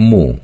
木。